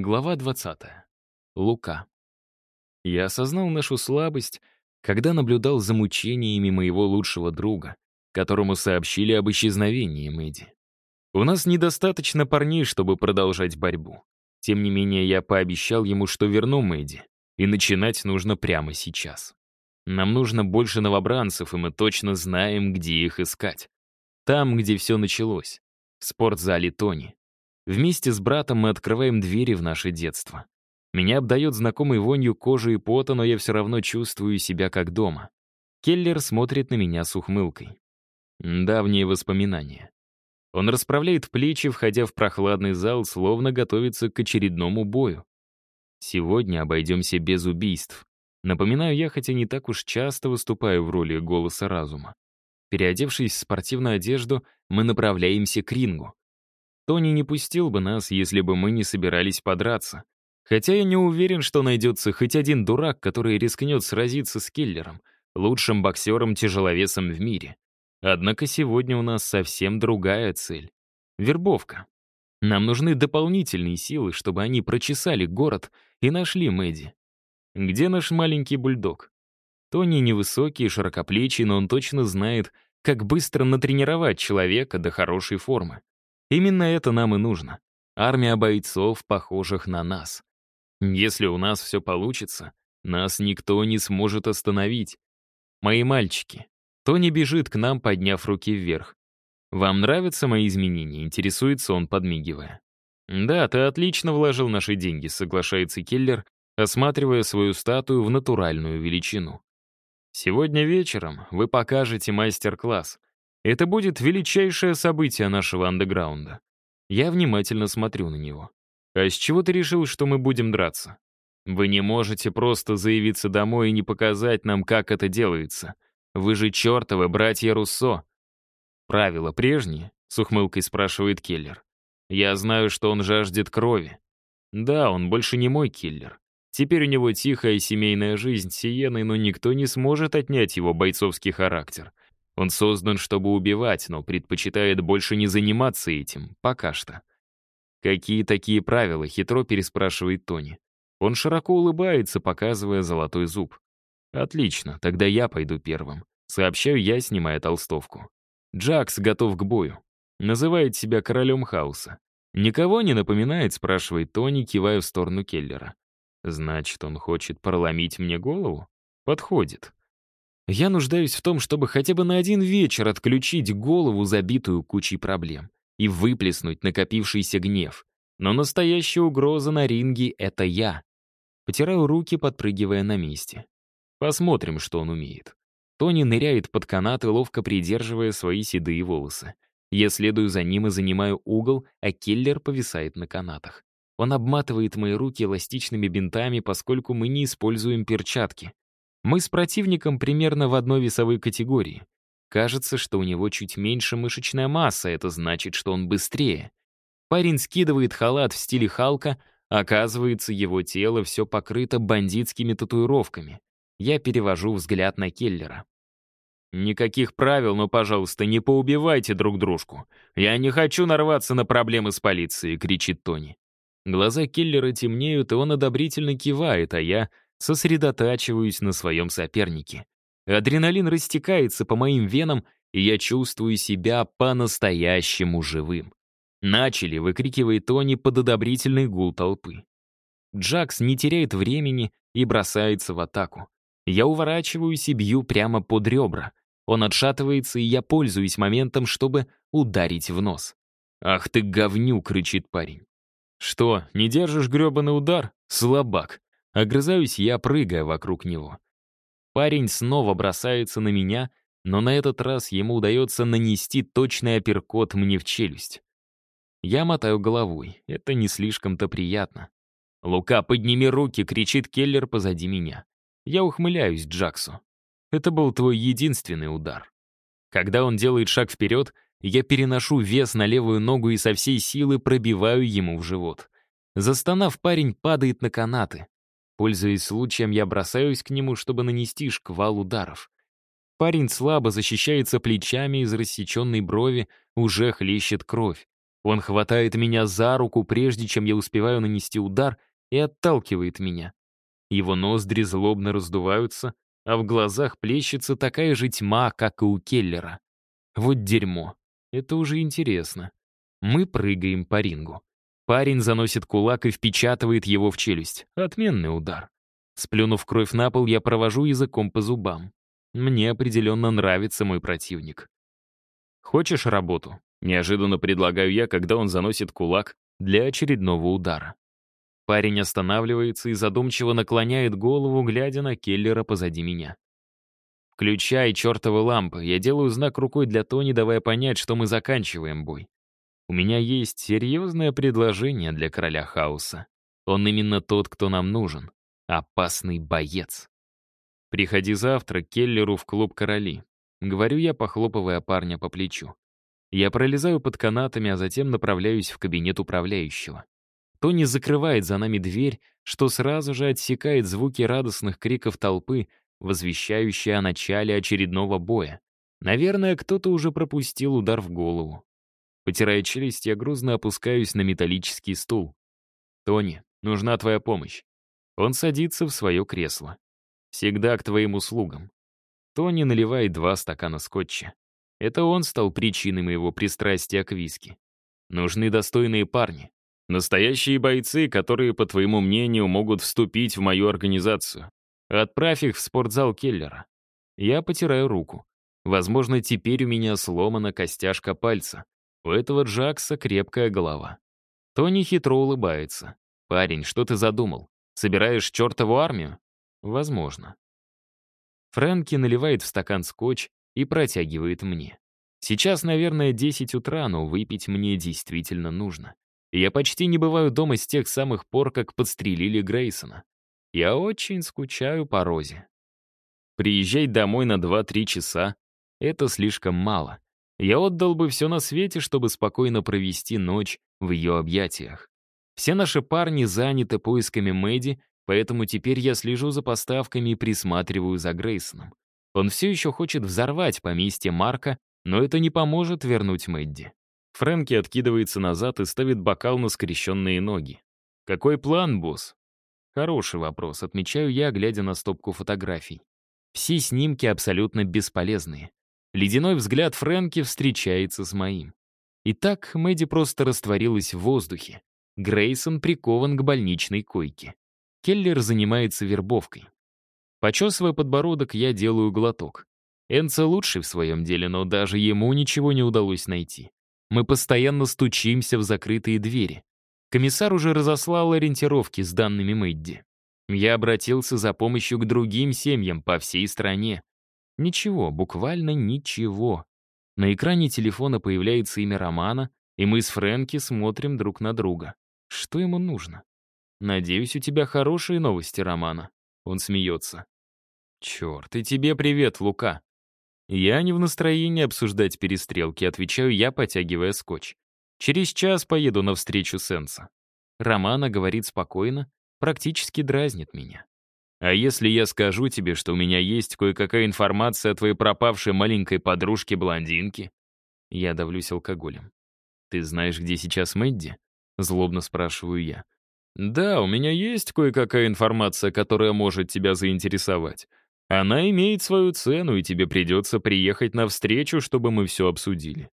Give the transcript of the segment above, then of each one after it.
Глава 20. Лука. Я осознал нашу слабость, когда наблюдал за мучениями моего лучшего друга, которому сообщили об исчезновении Мэдди. У нас недостаточно парней, чтобы продолжать борьбу. Тем не менее, я пообещал ему, что верну Мэдди, и начинать нужно прямо сейчас. Нам нужно больше новобранцев, и мы точно знаем, где их искать. Там, где все началось. В спортзале Тони. Вместе с братом мы открываем двери в наше детство. Меня обдает знакомой вонью кожи и пота, но я все равно чувствую себя как дома. Келлер смотрит на меня с ухмылкой. Давние воспоминания. Он расправляет плечи, входя в прохладный зал, словно готовится к очередному бою. Сегодня обойдемся без убийств. Напоминаю я, хотя не так уж часто выступаю в роли голоса разума. Переодевшись в спортивную одежду, мы направляемся к рингу. Тони не пустил бы нас, если бы мы не собирались подраться. Хотя я не уверен, что найдется хоть один дурак, который рискнет сразиться с киллером, лучшим боксером-тяжеловесом в мире. Однако сегодня у нас совсем другая цель. Вербовка. Нам нужны дополнительные силы, чтобы они прочесали город и нашли Мэдди. Где наш маленький бульдог? Тони невысокий широкоплечий, но он точно знает, как быстро натренировать человека до хорошей формы. Именно это нам и нужно. Армия бойцов, похожих на нас. Если у нас все получится, нас никто не сможет остановить. Мои мальчики, Тони бежит к нам, подняв руки вверх. «Вам нравятся мои изменения?» — интересуется он, подмигивая. «Да, ты отлично вложил наши деньги», — соглашается Келлер, осматривая свою статую в натуральную величину. «Сегодня вечером вы покажете мастер-класс. Это будет величайшее событие нашего андеграунда». Я внимательно смотрю на него. «А с чего ты решил, что мы будем драться? Вы не можете просто заявиться домой и не показать нам, как это делается. Вы же чертовы братья Руссо. Правила прежние? С ухмылкой спрашивает киллер. Я знаю, что он жаждет крови. Да, он больше не мой киллер. Теперь у него тихая семейная жизнь с Сиеной, но никто не сможет отнять его бойцовский характер. Он создан, чтобы убивать, но предпочитает больше не заниматься этим, пока что. «Какие такие правила?» — хитро переспрашивает Тони. Он широко улыбается, показывая золотой зуб. «Отлично, тогда я пойду первым. Сообщаю я, снимая толстовку. Джакс готов к бою. Называет себя королем хаоса. «Никого не напоминает?» — спрашивает Тони, кивая в сторону Келлера. «Значит, он хочет проломить мне голову?» «Подходит». Я нуждаюсь в том, чтобы хотя бы на один вечер отключить голову, забитую кучей проблем, и выплеснуть накопившийся гнев. Но настоящая угроза на ринге — это я. Потираю руки, подпрыгивая на месте. Посмотрим, что он умеет. Тони ныряет под канаты, ловко придерживая свои седые волосы. Я следую за ним и занимаю угол, а киллер повисает на канатах. Он обматывает мои руки эластичными бинтами, поскольку мы не используем перчатки. Мы с противником примерно в одной весовой категории. Кажется, что у него чуть меньше мышечная масса, это значит, что он быстрее. Парень скидывает халат в стиле Халка, оказывается, его тело все покрыто бандитскими татуировками. Я перевожу взгляд на Келлера. «Никаких правил, но, пожалуйста, не поубивайте друг дружку. Я не хочу нарваться на проблемы с полицией», — кричит Тони. Глаза Келлера темнеют, и он одобрительно кивает, а я сосредотачиваюсь на своем сопернике. Адреналин растекается по моим венам, и я чувствую себя по-настоящему живым. «Начали!» — выкрикивает Тони под одобрительный гул толпы. Джакс не теряет времени и бросается в атаку. Я уворачиваюсь и бью прямо под ребра. Он отшатывается, и я пользуюсь моментом, чтобы ударить в нос. «Ах ты говнюк!» — кричит парень. «Что, не держишь гребаный удар? Слабак!» Огрызаюсь я, прыгая вокруг него. Парень снова бросается на меня, но на этот раз ему удается нанести точный апперкот мне в челюсть. Я мотаю головой, это не слишком-то приятно. «Лука, подними руки!» — кричит Келлер позади меня. Я ухмыляюсь Джаксу. Это был твой единственный удар. Когда он делает шаг вперед, я переношу вес на левую ногу и со всей силы пробиваю ему в живот. Застонав, парень падает на канаты. Пользуясь случаем, я бросаюсь к нему, чтобы нанести шквал ударов. Парень слабо защищается плечами, из рассеченной брови уже хлещет кровь. Он хватает меня за руку, прежде чем я успеваю нанести удар, и отталкивает меня. Его ноздри злобно раздуваются, а в глазах плещется такая же тьма, как и у Келлера. Вот дерьмо. Это уже интересно. Мы прыгаем по рингу. Парень заносит кулак и впечатывает его в челюсть. Отменный удар. Сплюнув кровь на пол, я провожу языком по зубам. Мне определенно нравится мой противник. «Хочешь работу?» — неожиданно предлагаю я, когда он заносит кулак для очередного удара. Парень останавливается и задумчиво наклоняет голову, глядя на Келлера позади меня. «Включай чертовы лампы. Я делаю знак рукой для Тони, давая понять, что мы заканчиваем бой. У меня есть серьезное предложение для короля хаоса. Он именно тот, кто нам нужен. Опасный боец. Приходи завтра к Келлеру в клуб «Короли». Говорю я, похлопывая парня по плечу. Я пролезаю под канатами, а затем направляюсь в кабинет управляющего. Тони закрывает за нами дверь, что сразу же отсекает звуки радостных криков толпы, возвещающие о начале очередного боя. Наверное, кто-то уже пропустил удар в голову. Потирая челюсть, я грузно опускаюсь на металлический стул. «Тони, нужна твоя помощь». Он садится в свое кресло. «Всегда к твоим услугам». Тони наливает два стакана скотча. Это он стал причиной моего пристрастия к виски. Нужны достойные парни. Настоящие бойцы, которые, по твоему мнению, могут вступить в мою организацию. Отправь их в спортзал Келлера. Я потираю руку. Возможно, теперь у меня сломана костяшка пальца. У этого Джакса крепкая голова. Тони хитро улыбается. «Парень, что ты задумал? Собираешь чертову армию?» «Возможно». Фрэнки наливает в стакан скотч и протягивает мне. Сейчас, наверное, 10 утра, но выпить мне действительно нужно. Я почти не бываю дома с тех самых пор, как подстрелили Грейсона. Я очень скучаю по Розе. Приезжать домой на 2-3 часа — это слишком мало. Я отдал бы все на свете, чтобы спокойно провести ночь в ее объятиях. Все наши парни заняты поисками Мэдди, поэтому теперь я слежу за поставками и присматриваю за Грейсоном. Он все еще хочет взорвать поместье Марка, но это не поможет вернуть Мэдди. Фрэнки откидывается назад и ставит бокал на скрещенные ноги. «Какой план, босс?» Хороший вопрос, отмечаю я, глядя на стопку фотографий. Все снимки абсолютно бесполезные. Ледяной взгляд Фрэнки встречается с моим. Итак, Мэдди просто растворилась в воздухе. Грейсон прикован к больничной койке. Келлер занимается вербовкой. Почесывая подбородок, я делаю глоток. Энца лучший в своем деле, но даже ему ничего не удалось найти. Мы постоянно стучимся в закрытые двери. Комиссар уже разослал ориентировки с данными Мэдди. Я обратился за помощью к другим семьям по всей стране. Ничего, буквально ничего. На экране телефона появляется имя Романа, и мы с Фрэнки смотрим друг на друга. Что ему нужно? «Надеюсь, у тебя хорошие новости, Романа». Он смеется. «Черт, и тебе привет, Лука». Я не в настроении обсуждать перестрелки, отвечаю я, потягивая скотч. Через час поеду на встречу Сенса. Романа говорит спокойно, практически дразнит меня. А если я скажу тебе, что у меня есть кое-какая информация о твоей пропавшей маленькой подружке-блондинке? Я давлюсь алкоголем. Ты знаешь, где сейчас Мэдди? Злобно спрашиваю я. Да, у меня есть кое-какая информация, которая может тебя заинтересовать. Она имеет свою цену, и тебе придется приехать на встречу, чтобы мы все обсудили.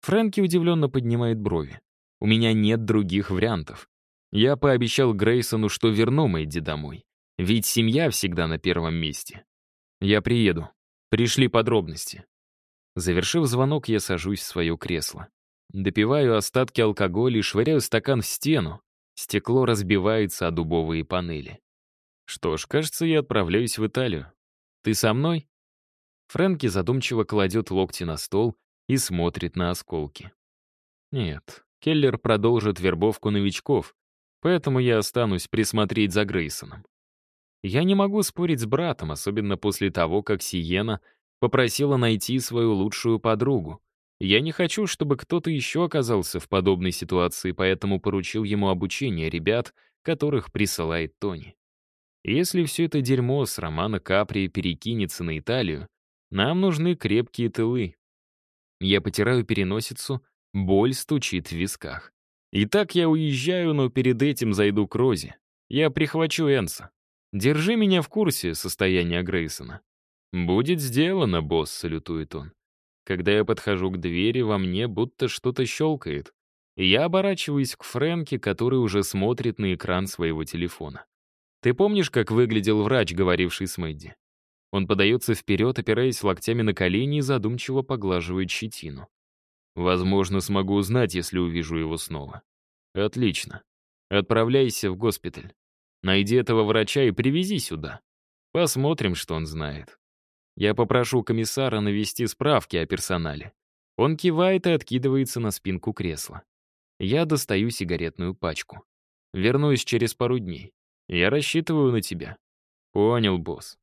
Фрэнки удивленно поднимает брови. У меня нет других вариантов. Я пообещал Грейсону, что верну Мэдди домой. Ведь семья всегда на первом месте. Я приеду. Пришли подробности. Завершив звонок, я сажусь в свое кресло. Допиваю остатки алкоголя и швыряю стакан в стену. Стекло разбивается о дубовые панели. Что ж, кажется, я отправляюсь в Италию. Ты со мной? Фрэнки задумчиво кладет локти на стол и смотрит на осколки. Нет, Келлер продолжит вербовку новичков, поэтому я останусь присмотреть за Грейсоном. Я не могу спорить с братом, особенно после того, как Сиена попросила найти свою лучшую подругу. Я не хочу, чтобы кто-то еще оказался в подобной ситуации, поэтому поручил ему обучение ребят, которых присылает Тони. Если все это дерьмо с Романа Капри перекинется на Италию, нам нужны крепкие тылы. Я потираю переносицу Боль стучит в висках. Итак, я уезжаю, но перед этим зайду к Розе. Я прихвачу Энса. Держи меня в курсе состояния Грейсона. «Будет сделано, босс», — салютует он. Когда я подхожу к двери, во мне будто что-то щелкает. Я оборачиваюсь к Фрэнке, который уже смотрит на экран своего телефона. «Ты помнишь, как выглядел врач, говоривший с Мэдди?» Он подается вперед, опираясь локтями на колени и задумчиво поглаживает щетину. «Возможно, смогу узнать, если увижу его снова». «Отлично. Отправляйся в госпиталь. Найди этого врача и привези сюда. Посмотрим, что он знает. Я попрошу комиссара навести справки о персонале. Он кивает и откидывается на спинку кресла. Я достаю сигаретную пачку. Вернусь через пару дней. Я рассчитываю на тебя. Понял, босс.